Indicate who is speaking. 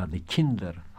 Speaker 1: hade kinder.